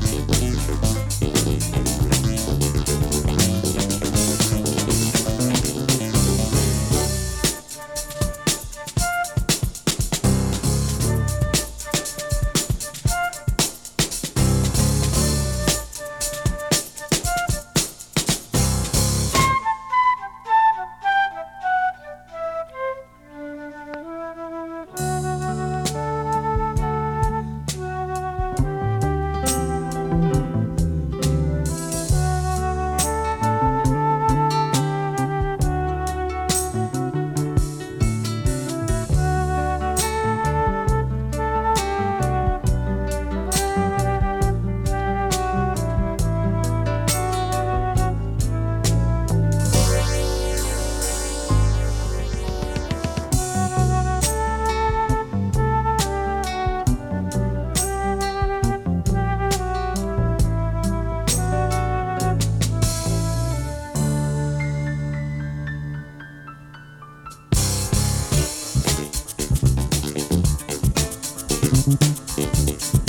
Thank you. thank